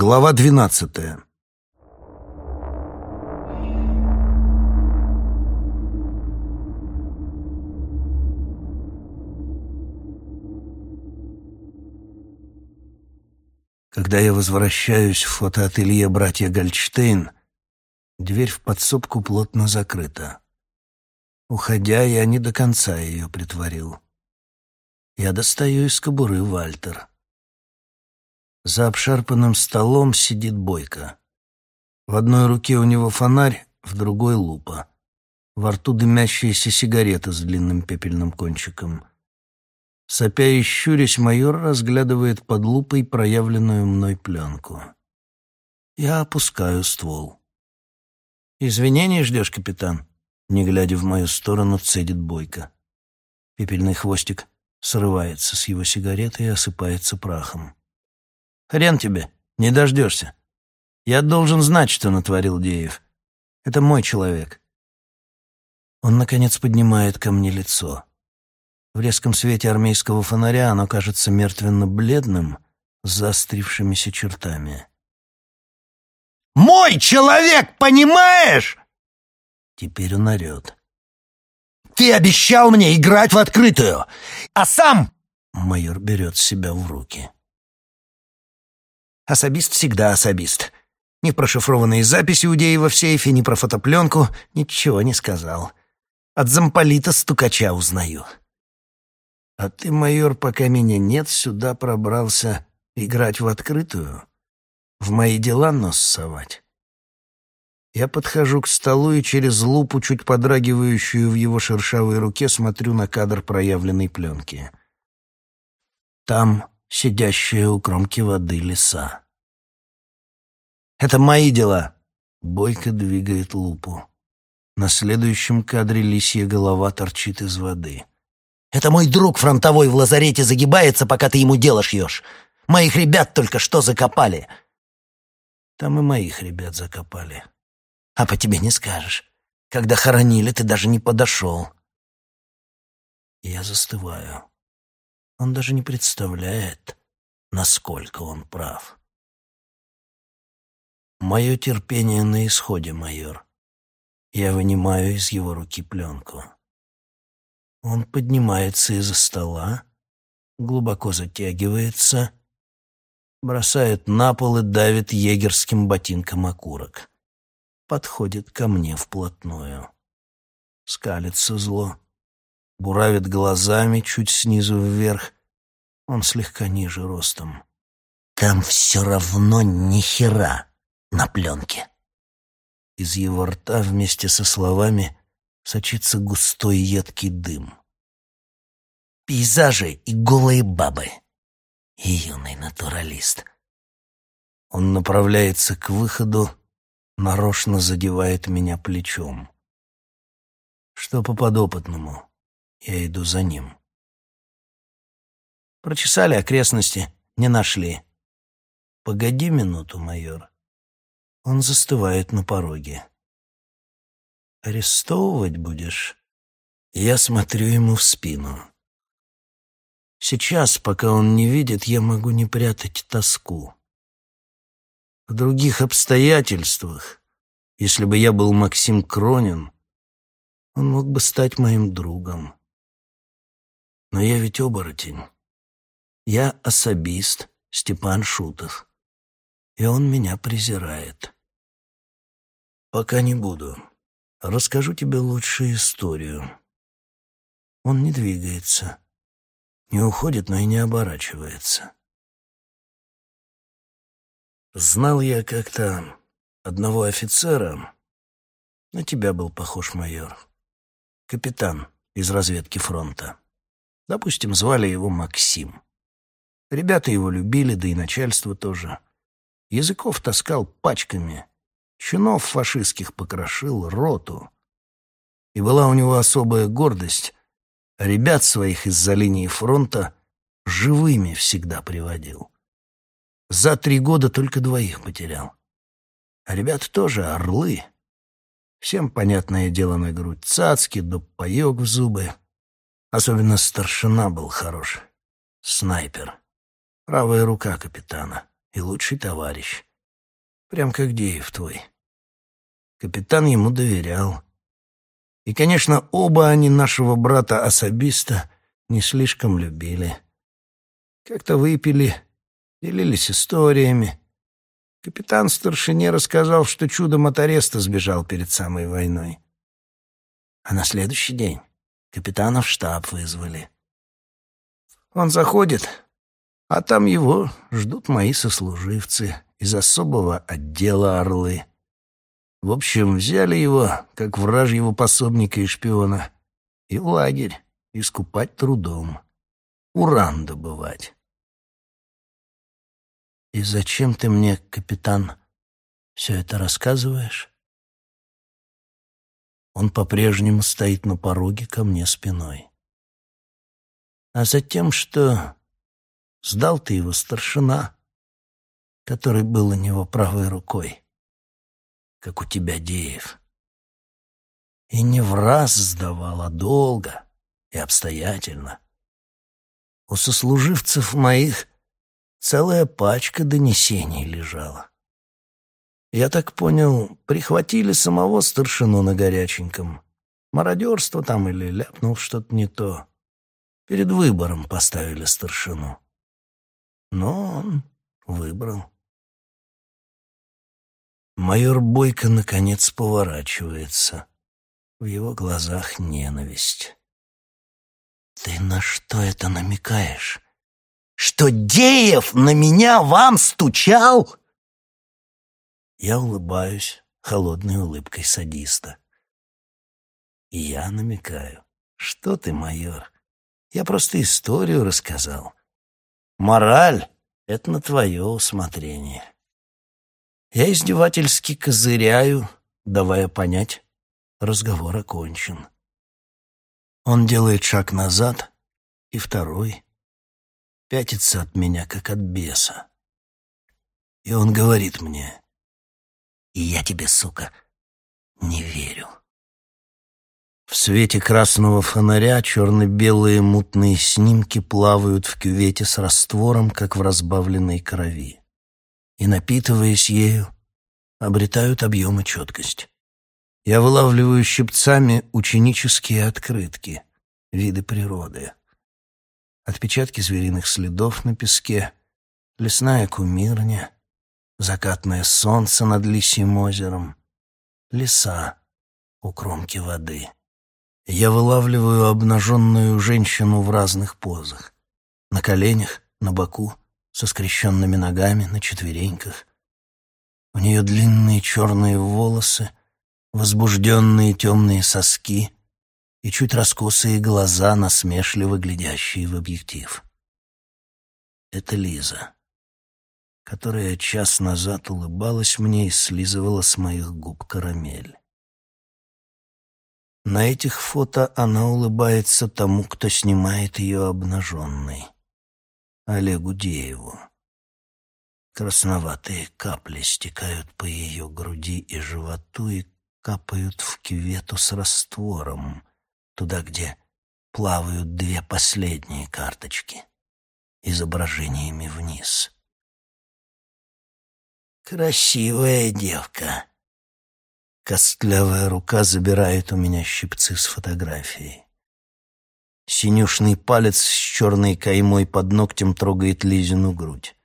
Глава двенадцатая. Когда я возвращаюсь в фотоателье братья Гольдштейн, дверь в подсобку плотно закрыта. Уходя, я не до конца ее притворил. Я достаю из кобуры Вальтер. За обшарпанным столом сидит Бойко. В одной руке у него фонарь, в другой — лупа. Во рту дымящаяся сигарета с длинным пепельным кончиком. Сопя и щурясь, майор разглядывает под лупой проявленную мной пленку. Я опускаю ствол. «Извинений ждешь, капитан?» Не глядя в мою сторону, цедит Бойко. Пепельный хвостик срывается с его сигареты и осыпается прахом. «Хрен тебе, не дождешься. Я должен знать, что натворил Деев. Это мой человек». Он, наконец, поднимает ко мне лицо. В резком свете армейского фонаря оно кажется мертвенно-бледным, с заострившимися чертами. «Мой человек, понимаешь?» Теперь он орет. «Ты обещал мне играть в открытую, а сам...» Майор берет себя в руки. Особист всегда особист. Ни про шифрованные записи у Деева в сейфе, ни про фотопленку ничего не сказал. От замполита стукача узнаю. А ты, майор, пока меня нет, сюда пробрался играть в открытую? В мои дела нос совать? Я подхожу к столу и через лупу, чуть подрагивающую в его шершавой руке, смотрю на кадр проявленной пленки. Там сидящая у кромки воды лиса. «Это мои дела!» Бойко двигает лупу. На следующем кадре лисья голова торчит из воды. Это мой друг фронтовой в лазарете загибается, пока ты ему дело шьешь. Моих ребят только что закопали. Там и моих ребят закопали. А по тебе не скажешь. Когда хоронили, ты даже не подошел. Я застываю. Он даже не представляет, насколько он прав. Мое терпение на исходе, майор. Я вынимаю из его руки пленку. Он поднимается из-за стола, глубоко затягивается, бросает на пол и давит егерским ботинком окурок. Подходит ко мне вплотную. Скалится зло, буравит глазами чуть снизу вверх. Он слегка ниже ростом. «Там все равно ни хера на пленке». Из его рта вместе со словами сочится густой едкий дым. Пейзажи и голые бабы. И юный натуралист. Он направляется к выходу, нарочно задевает меня плечом. Что по подопытному, я иду за ним. Прочесали окрестности, не нашли. Погоди минуту, майор. Он застывает на пороге. Арестовывать будешь? Я смотрю ему в спину. Сейчас, пока он не видит, я могу не прятать тоску. В других обстоятельствах, если бы я был Максим Кронин, он мог бы стать моим другом. Но я ведь оборотень. Я особист Степан Шутов, и он меня презирает. Пока не буду. Расскажу тебе лучше историю. Он не двигается, не уходит, но и не оборачивается. Знал я как-то одного офицера, на тебя был похож майор, капитан из разведки фронта. Допустим, звали его Максим. Ребята его любили, да и начальство тоже. Языков таскал пачками, Чинов фашистских покрошил роту. И была у него особая гордость. Ребят своих из-за линии фронта живыми всегда приводил. За три года только двоих потерял. А ребята тоже орлы. Всем понятное дело на грудь цацки, да в зубы. Особенно старшина был хорош. Снайпер. Правая рука капитана и лучший товарищ. Прям как Деев твой. Капитан ему доверял. И, конечно, оба они нашего брата-особиста не слишком любили. Как-то выпили, делились историями. Капитан старшине рассказал, что чудом от ареста сбежал перед самой войной. А на следующий день капитана в штаб вызвали. Он заходит, а там его ждут мои сослуживцы из особого отдела «Орлы». В общем, взяли его, как вражьего пособника и шпиона, и в лагерь искупать трудом, уран добывать. «И зачем ты мне, капитан, все это рассказываешь?» Он по-прежнему стоит на пороге ко мне спиной. «А затем, что сдал ты его старшина, который был у него правой рукой, как у тебя, Деев. И не в раз сдавал, а долго и обстоятельно. У сослуживцев моих целая пачка донесений лежала. Я так понял, прихватили самого старшину на горяченьком. Мародерство там или ляпнул что-то не то. Перед выбором поставили старшину. Но он выбрал. Майор Бойко наконец поворачивается. В его глазах ненависть. «Ты на что это намекаешь? Что Деев на меня вам стучал?» Я улыбаюсь холодной улыбкой садиста. И я намекаю. «Что ты, майор? Я просто историю рассказал. Мораль — это на твое усмотрение». Я издевательски козыряю, давая понять, разговор окончен. Он делает шаг назад, и второй пятится от меня, как от беса. И он говорит мне, «И я тебе, сука, не верю». В свете красного фонаря черно-белые мутные снимки плавают в кювете с раствором, как в разбавленной крови и, напитываясь ею, обретают объем и четкость. Я вылавливаю щипцами ученические открытки, виды природы. Отпечатки звериных следов на песке, лесная кумирня, закатное солнце над лисьим озером, леса у кромки воды. Я вылавливаю обнаженную женщину в разных позах. На коленях, на боку — со скрещенными ногами на четвереньках. У нее длинные черные волосы, возбужденные темные соски и чуть раскосые глаза, насмешливо глядящие в объектив. Это Лиза, которая час назад улыбалась мне и слизывала с моих губ карамель. На этих фото она улыбается тому, кто снимает ее обнаженной. Олегу Дееву. Красноватые капли стекают по ее груди и животу и капают в кювету с раствором, туда, где плавают две последние карточки, изображениями вниз. «Красивая девка!» Костлявая рука забирает у меня щипцы с фотографией. Синюшный палец с черной каймой под ногтем трогает Лизину грудь.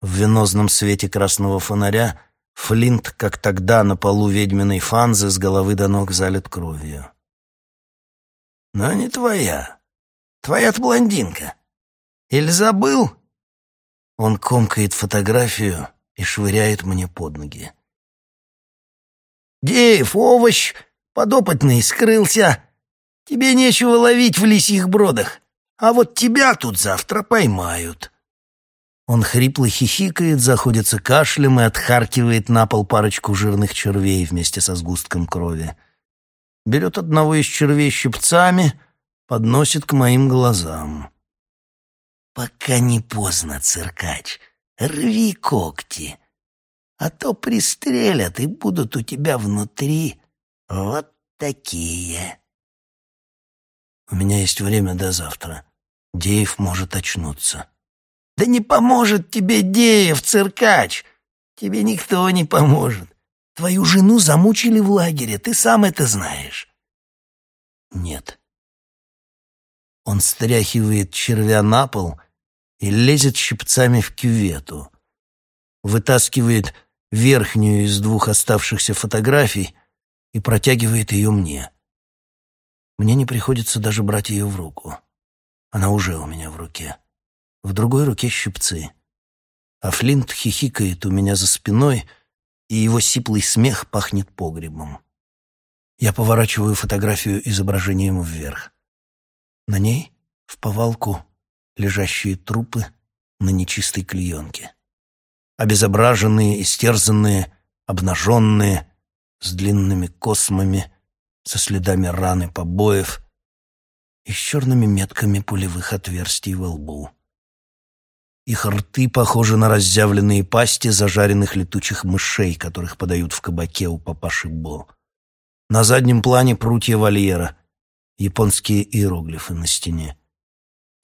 В венозном свете красного фонаря Флинт, как тогда на полу ведьминой фанзы, с головы до ног залит кровью. «Но не твоя. Твоя-то блондинка. Или забыл?» Он комкает фотографию и швыряет мне под ноги. «Деев, овощ, подопытный, скрылся. Тебе нечего ловить в лисьих бродах, а вот тебя тут завтра поймают». Он хрипло хихикает, заходится кашлем и отхаркивает на пол парочку жирных червей вместе со сгустком крови. Берет одного из червей щипцами, подносит к моим глазам. «Пока не поздно, циркач, рви когти, а то пристрелят и будут у тебя внутри вот такие». У меня есть время до завтра. Деев может очнуться. Да не поможет тебе Деев, циркач. Тебе никто не поможет. Твою жену замучили в лагере, ты сам это знаешь. Нет. Он стряхивает червя на пол и лезет щипцами в кювету. Вытаскивает верхнюю из двух оставшихся фотографий и протягивает ее мне. Мне не приходится даже брать ее в руку. Она уже у меня в руке. В другой руке щипцы. А Флинт хихикает у меня за спиной, и его сиплый смех пахнет погребом. Я поворачиваю фотографию изображением вверх. На ней, в повалку, лежащие трупы на нечистой клеенке. Обезображенные, истерзанные, обнаженные, с длинными космами, со следами раны побоев и с черными метками пулевых отверстий во лбу. Их рты похожи на разъявленные пасти зажаренных летучих мышей, которых подают в кабаке у папаши Бо. На заднем плане прутья вольера, японские иероглифы на стене.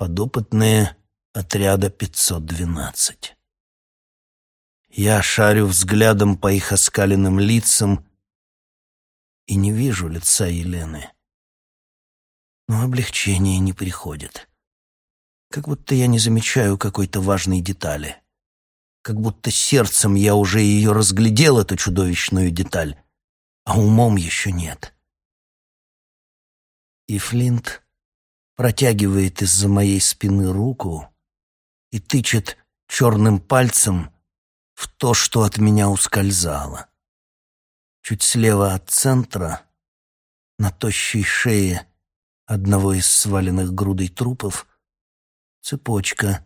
Подопытные отряда 512. Я шарю взглядом по их оскаленным лицам и не вижу лица Елены. Но облегчение не приходит. Как будто я не замечаю какой-то важной детали. Как будто сердцем я уже ее разглядел, эту чудовищную деталь, а умом еще нет. И Флинт протягивает из-за моей спины руку и тычет черным пальцем в то, что от меня ускользало. Чуть слева от центра, на тощей шее одного из сваленных грудой трупов, Цепочка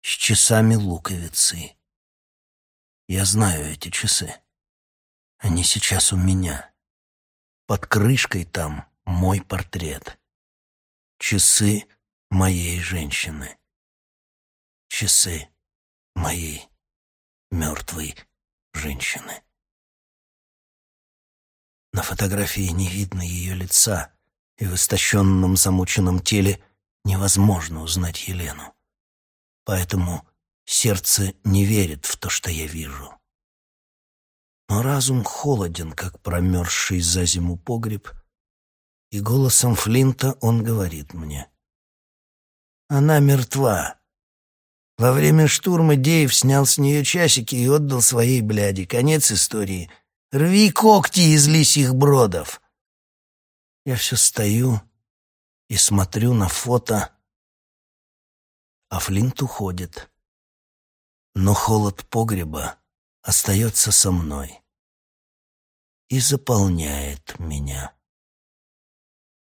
с часами луковицы. Я знаю эти часы. Они сейчас у меня. Под крышкой там мой портрет. Часы моей женщины. Часы моей мертвой женщины. На фотографии не видно ее лица, и в истощенном замученном теле невозможно узнать Елену. Поэтому сердце не верит в то, что я вижу. Но разум холоден, как промерзший за зиму погреб, и голосом Флинта он говорит мне. «Она мертва. Во время штурма Деев снял с нее часики и отдал своей бляди. Конец истории. Рви когти из лисьих бродов». Я все стою и смотрю на фото, а Флинт уходит. Но холод погреба остается со мной и заполняет меня.